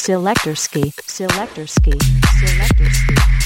Selector ski. Selector ski. Selector ski.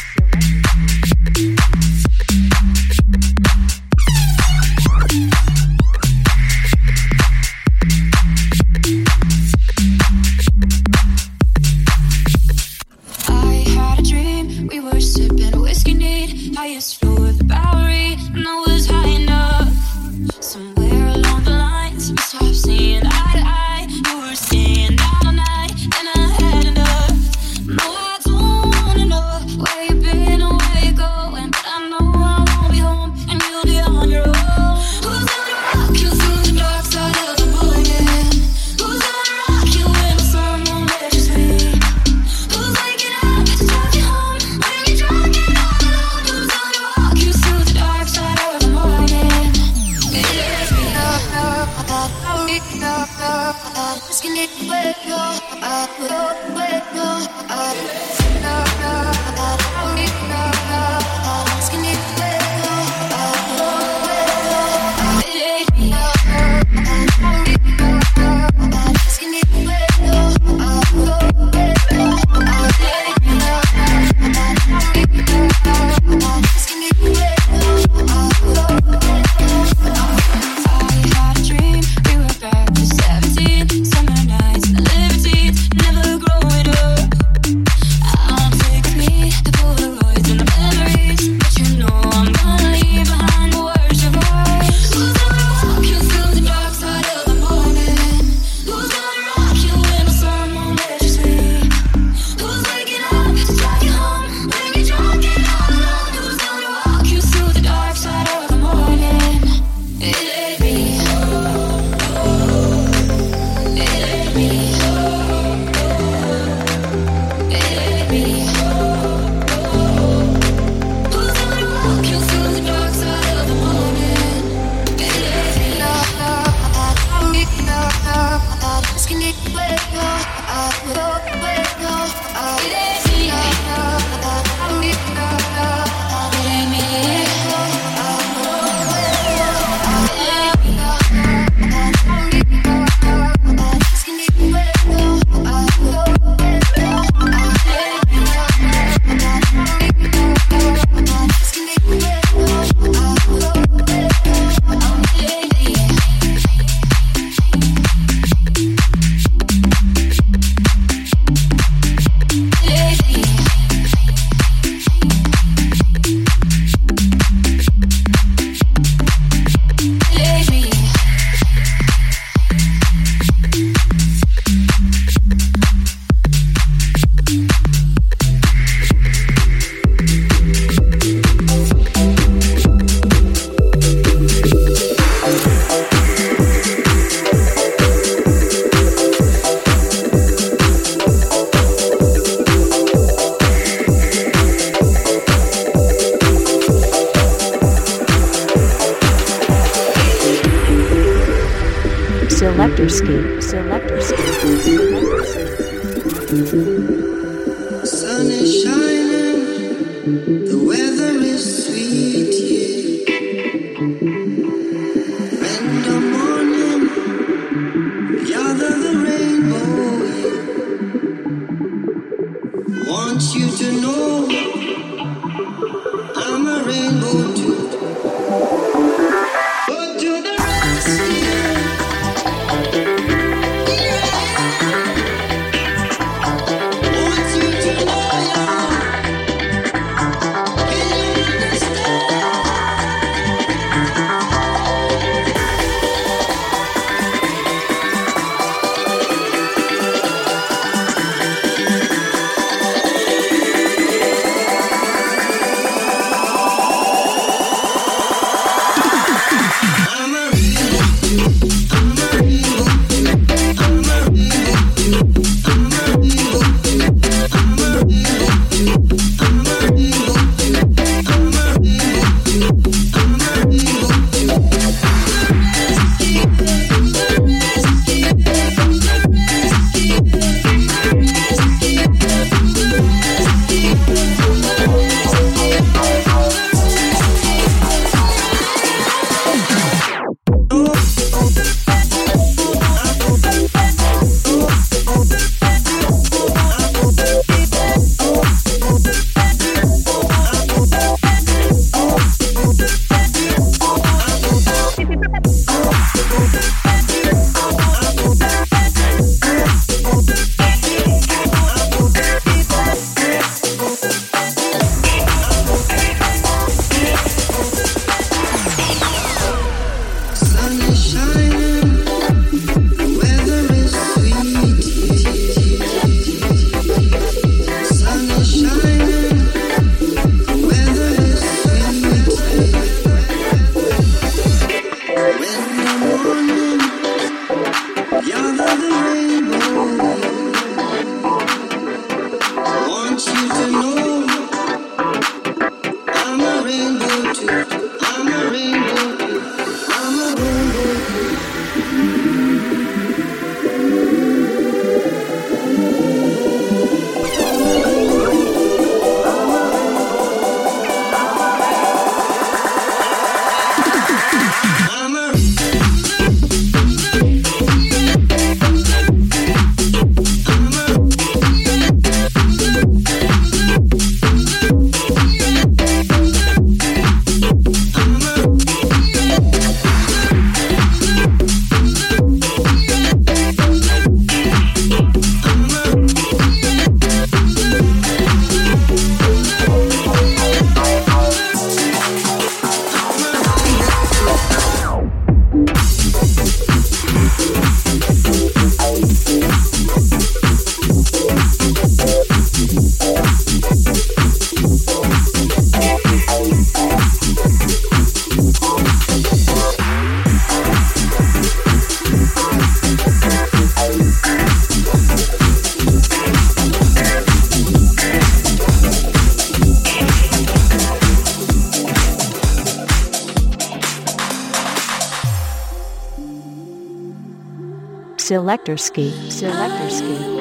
Selector ski. Selector ski.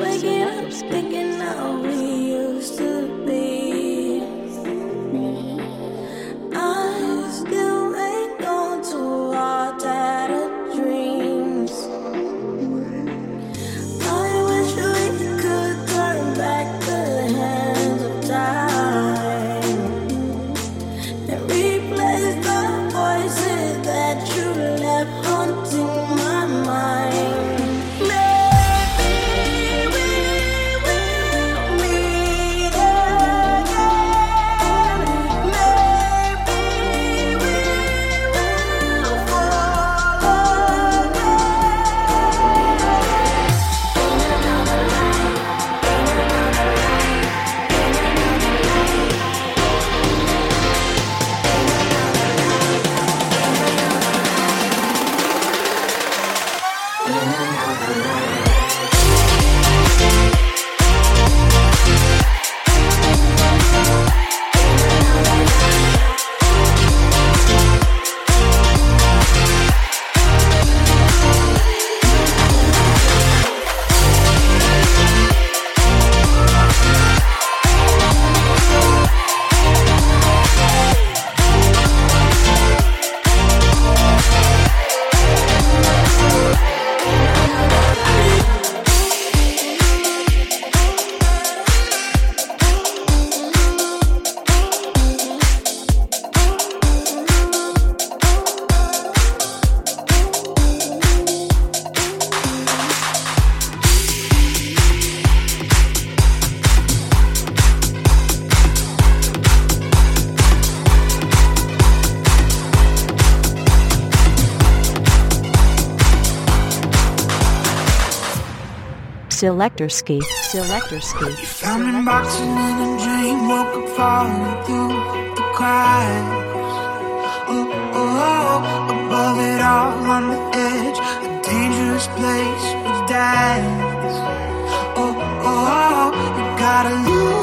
Selector ski. Selector ski. You found me boxing in a dream, woke up falling through the cracks. Oh, oh, oh, above it all, on the edge, a dangerous place with dance. Oh, oh, oh, you gotta lose.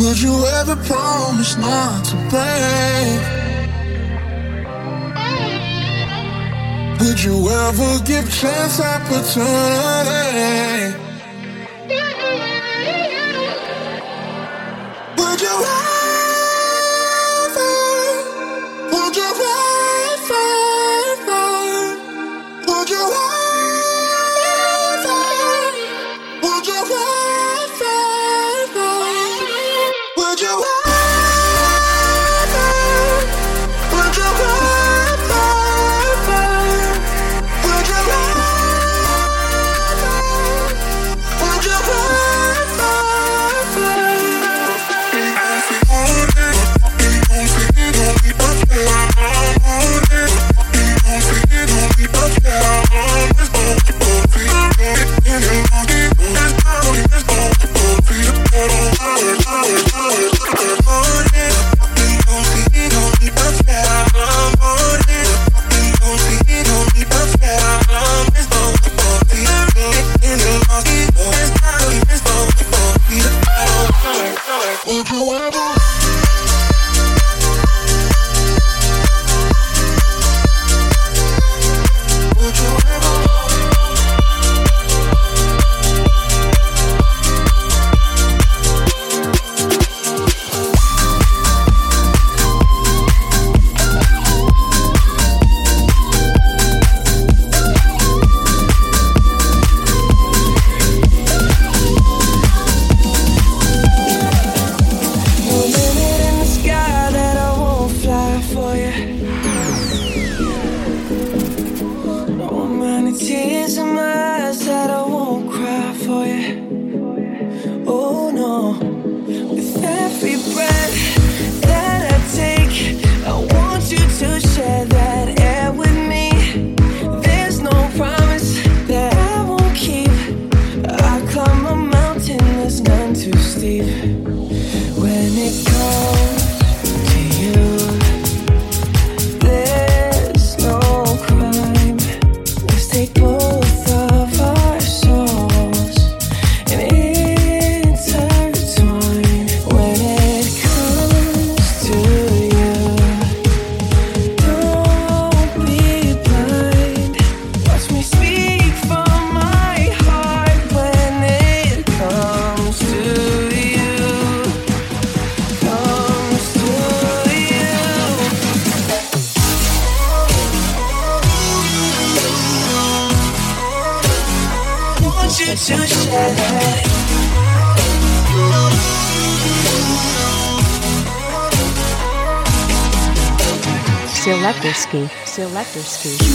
Would you ever promise not to break? Would you ever give chance opportunity? Would you Collector's Fee.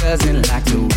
Doesn't like the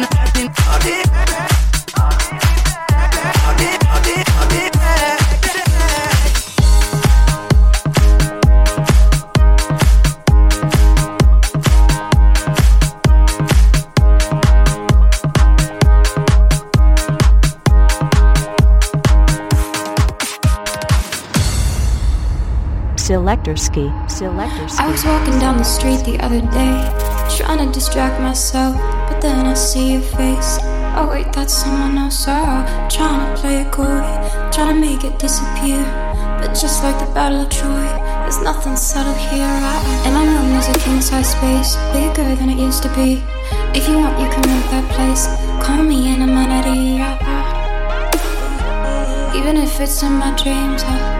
nothing, nothing, Selector ski. Selector ski. I was walking down the street the other day, trying to distract myself, but then I see your face. Oh wait, that's someone else. Oh, trying to play it coy, trying to make it disappear. But just like the Battle of Troy, there's nothing subtle here. I, and my room is a king size space, bigger than it used to be. If you want, you can rent that place. Call me an amenity. Even if it's in my dreams. I,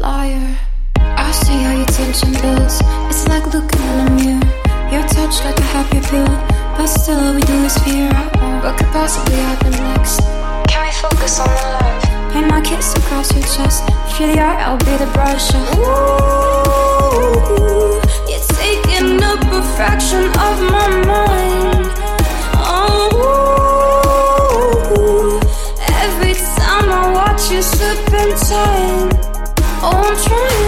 liar. I see how your tension builds. It's like looking in a mirror. Your touch like a happy pill, but still all we do is fear. What could possibly happen next? Can we focus on the love? Paint my kiss across your chest. If you're the art, I'll be the brush. Ooh, you're taking up a fraction of my mind. Oh, every time I watch you slip and tie. I'm trying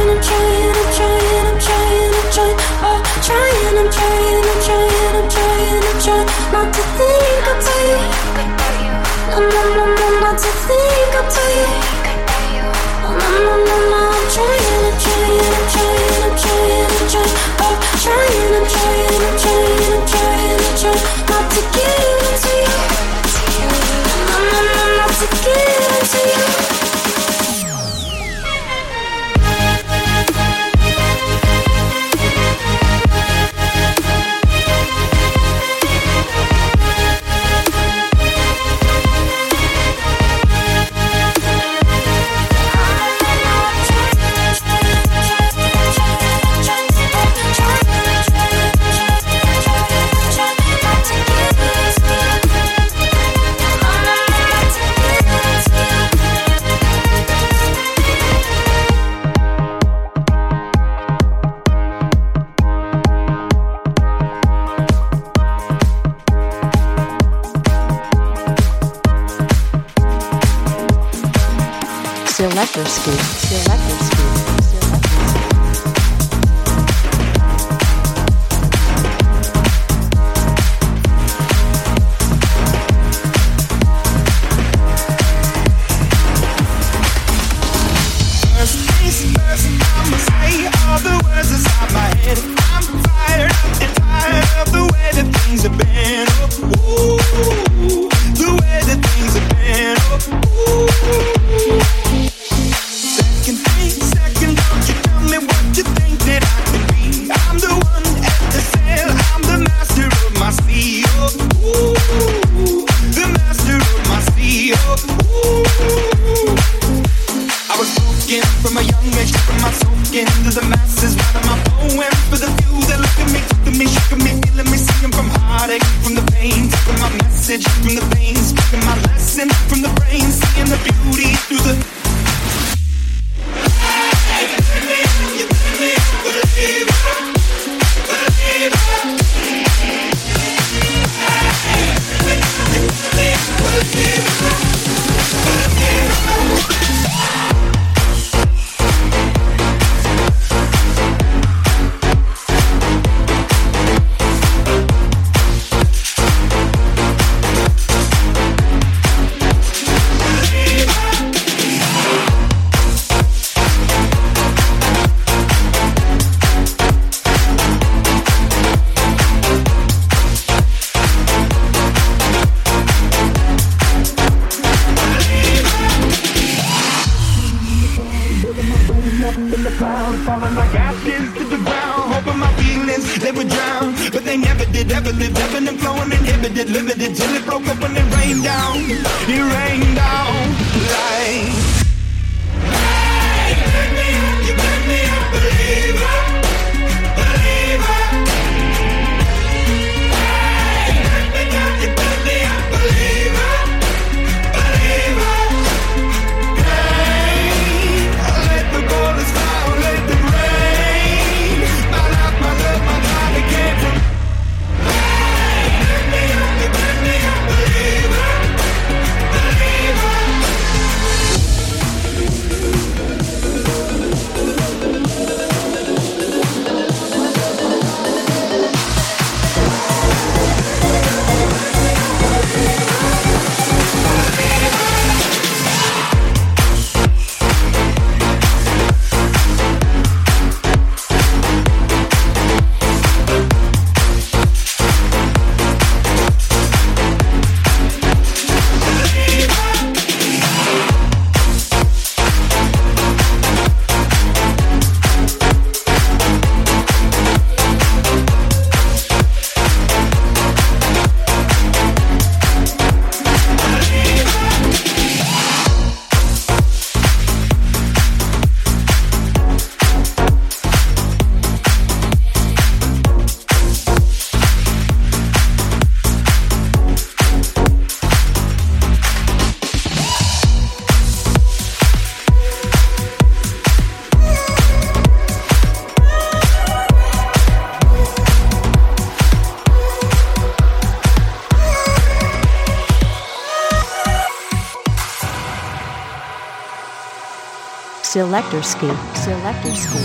Selector ski. Selector ski.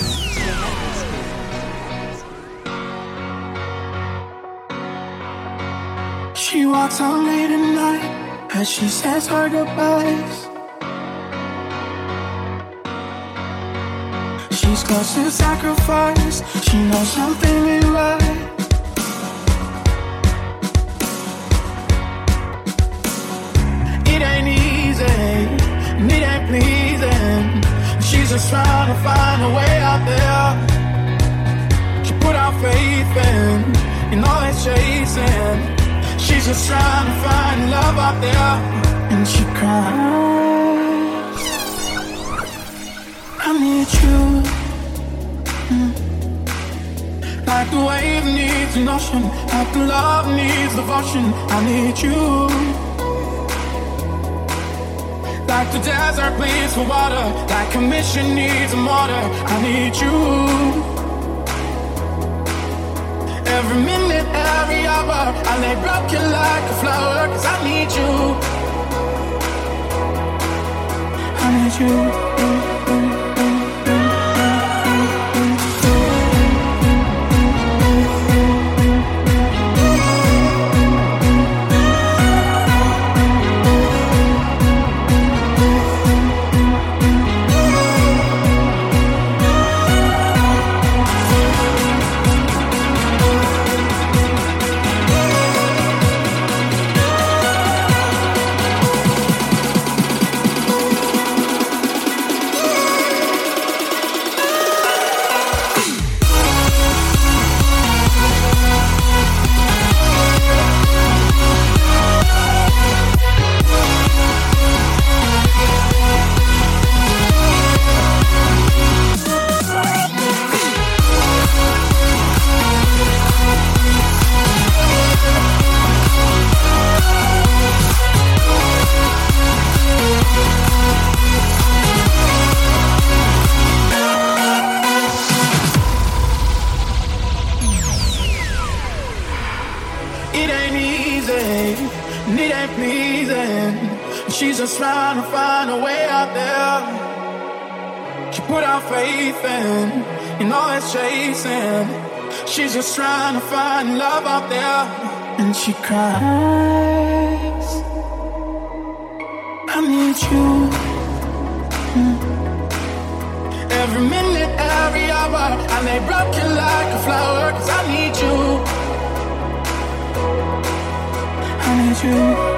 She walks out late at night as she says her goodbyes. She's close to sacrifice. She knows something ain't right. To find a way out there. She put our faith in, in all that chasing. She's just trying to find love out there, and she cries. I need you. Mm. Like the wave needs an ocean, like the love needs devotion. I need you. Like the desert bleeds for water, like a mission needs a mortar. I need you. Every minute, every hour, I lay broken like a flower, cause I need you. I need you. Chasing. She's just trying to find love out there, and she cries. I need you. Mm. Every minute, every hour, I lay broken like a flower, cause I need you. I need you.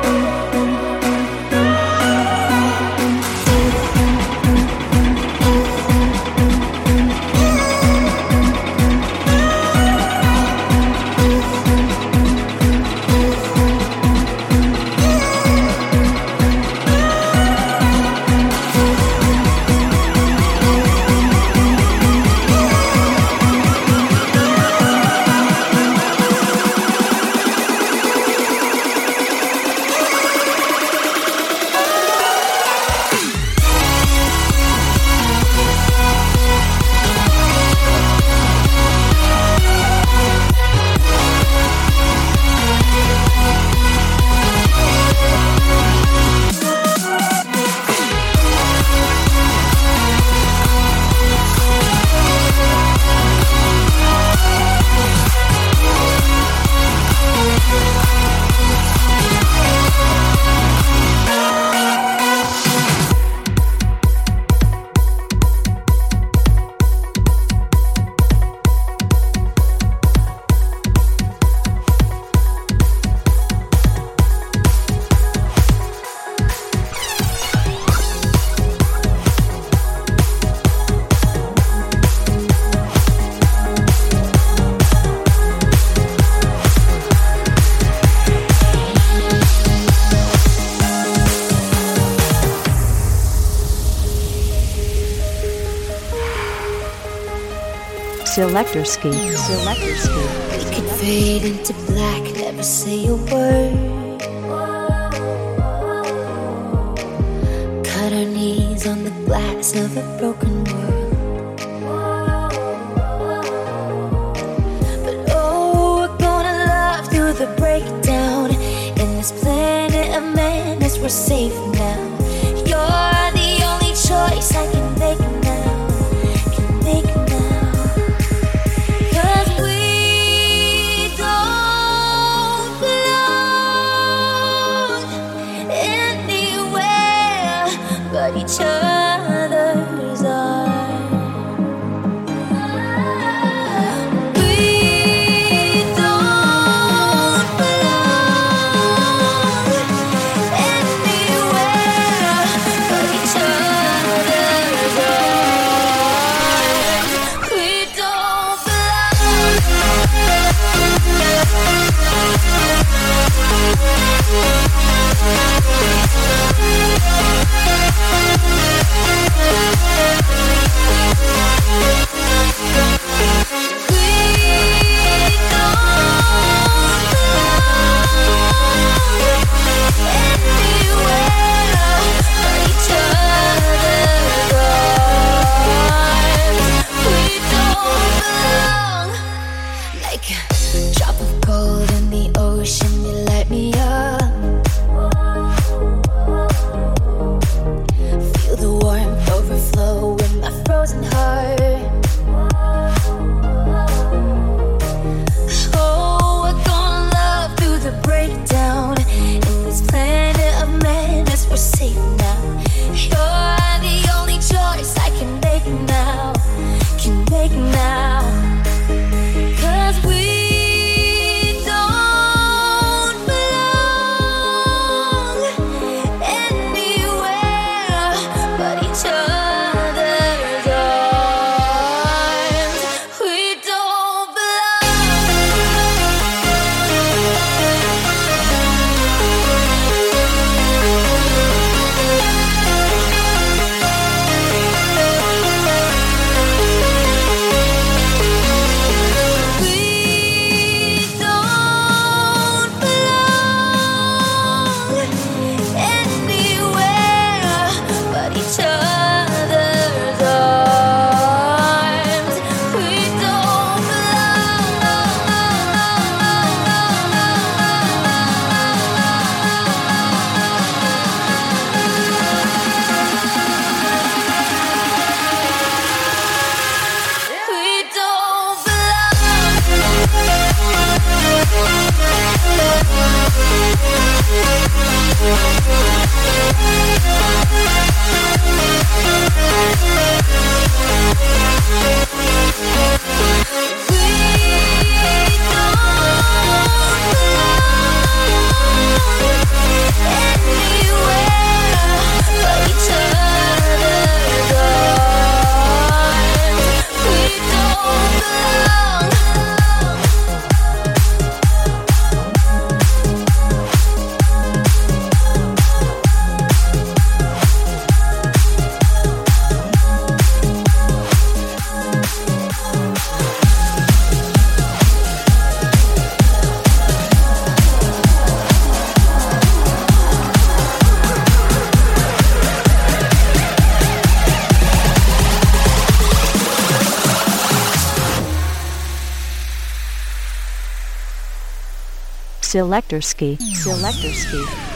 Selector ski. Selector ski. We could fade into black, never say a word. Cut our knees on the glass of a broken world. But oh, we're gonna love through the breakdown. In this planet of madness, we're safe now. Selector ski. Selector ski.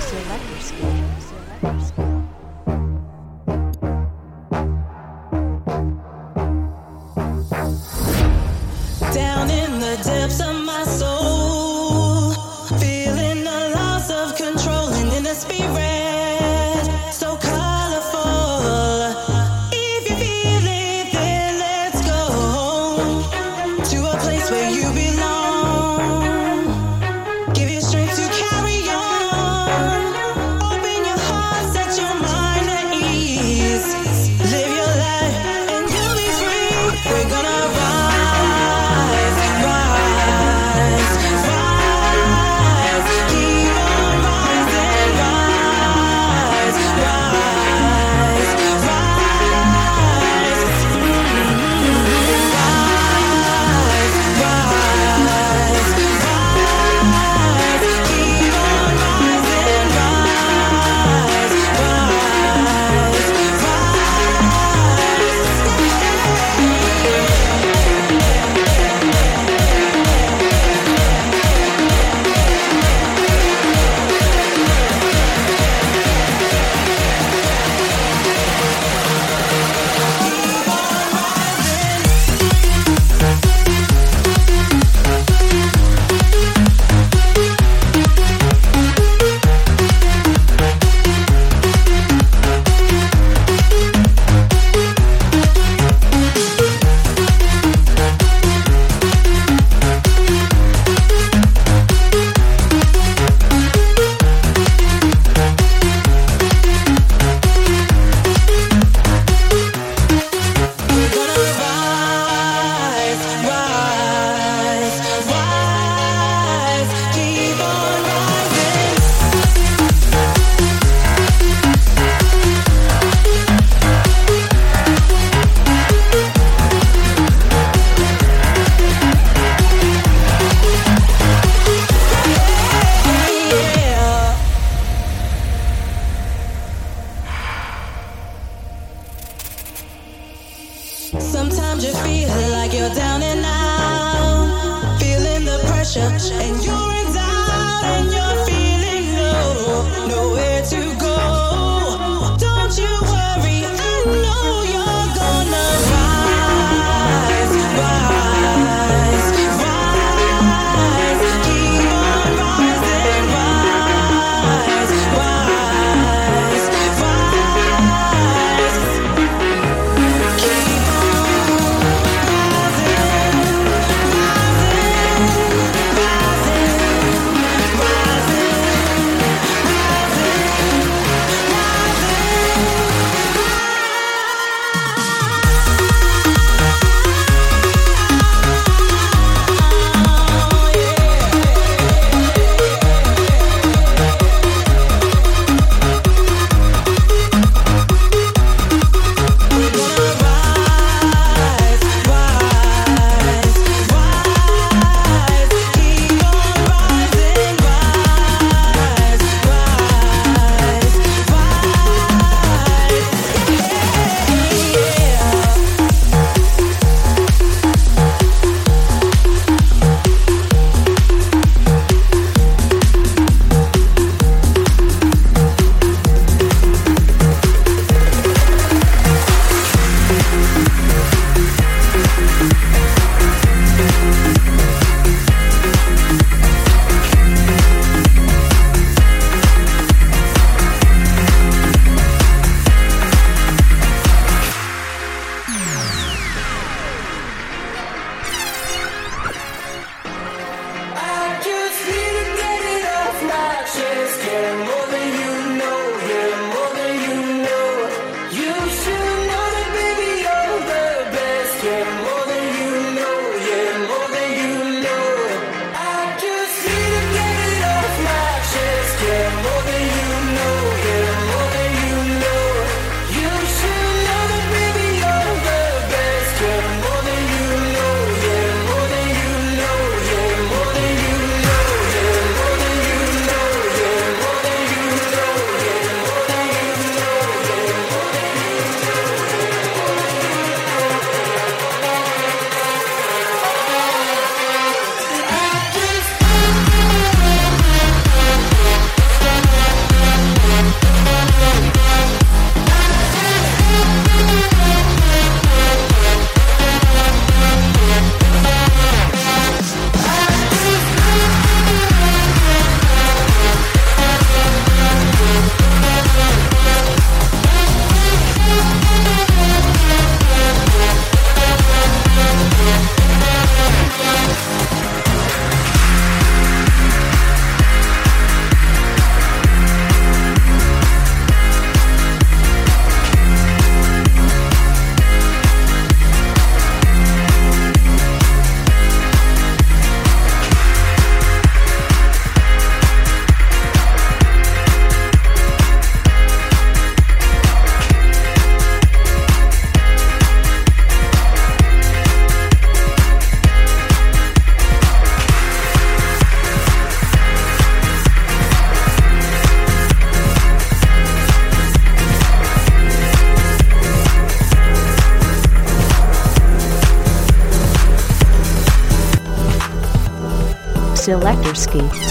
Selector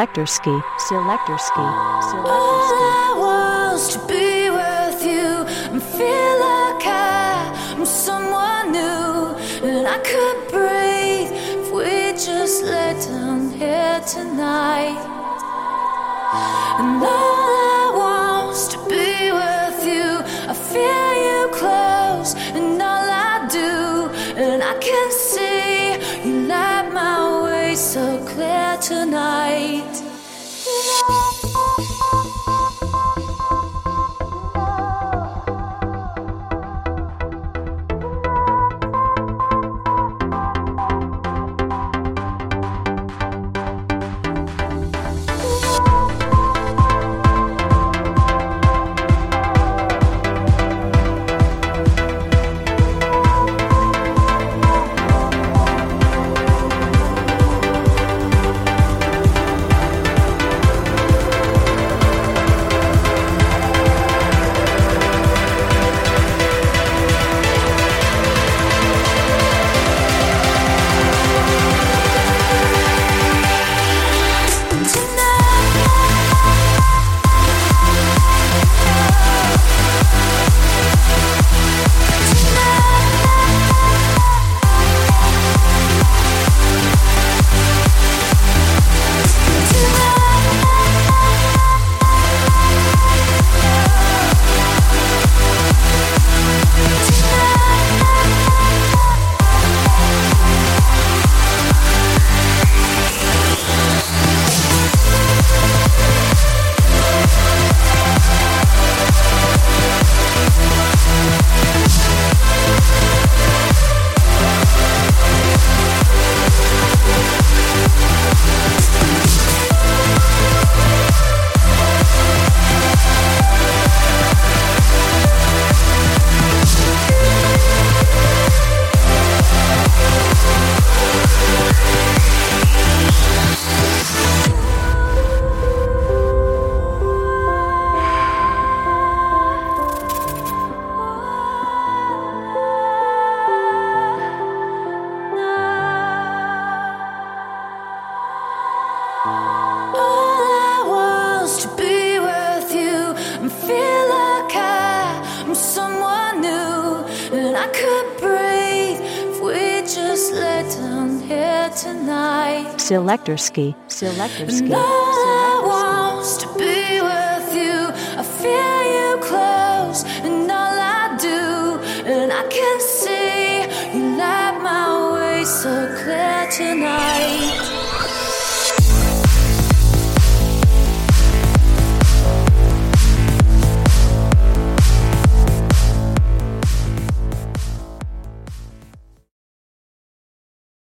Selector ski. Selector ski. Selector All ski. I was to be with you and feel like I'm someone new, and I could breathe if we just lay down here tonight. And all I want's to be with you. I feel tonight. Selector ski. To be with you. I feel you close, and all I do, and I can see you light my way so clear tonight.